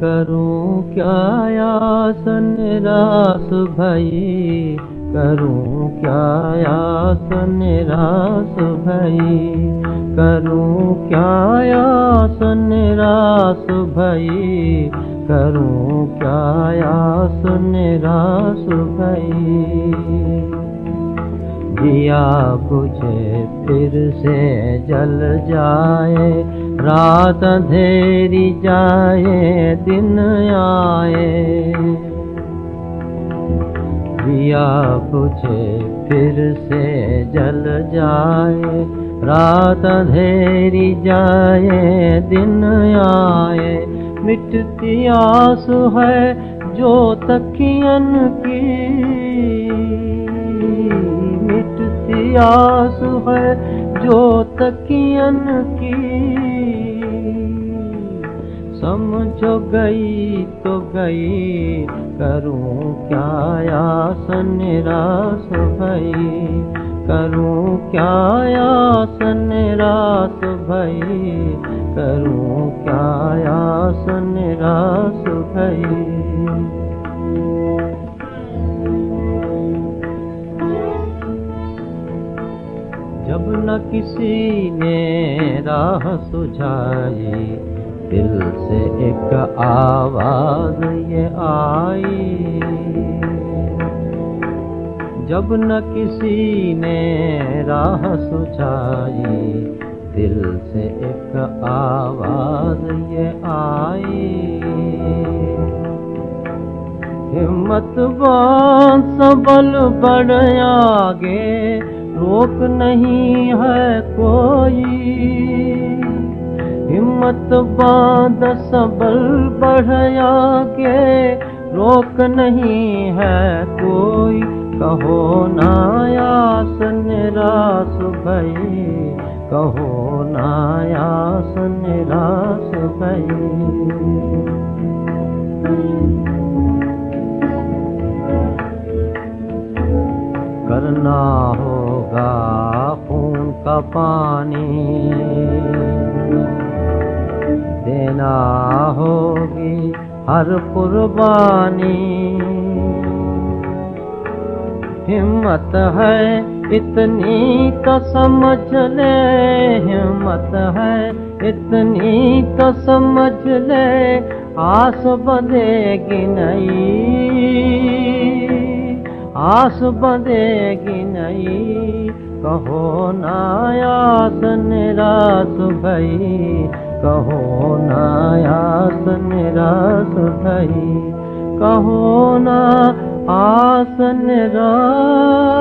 करूँ क्या यास निराश भई? करूँ क्या यास निराश भई? करूँ क्या यास निराश भई? करूँ क्या यास निराश भई? दिया बुझे फिर से जल जाए, रात अंधेरी जाए, दिन आए। दिया बुझे फिर से जल जाए, रात अंधेरी जाए, दिन आए। मिटती आस है जो तकियन की आस है जो तकियन की। समझो गई तो गई करूँ क्या आस निराश भई? करूँ क्या आस निराश भई? करूँ क्या आस निराश भई? जब न किसी ने राह सुझाई, दिल से एक आवाज़ ये आई। जब न किसी ने राह सुझाई, दिल से एक आवाज़ ये आई। हिम्मत सबल बढ़ आगे रोक नहीं है कोई। हिम्मत बाँध सबल बढ़या के, रोक नहीं है कोई। कहो नायास निराश भई, कहो नायास निराश भई। करना खून का पानी देना होगी हर कुर्बानी। हिम्मत है इतनी तो समझ ले, हिम्मत है इतनी तो समझ ले, आस बंधेगी नहीं, आस बंधेगी नहीं। कहो नायास निराश भई कहो नायास निराश भई कहो ना आस निराश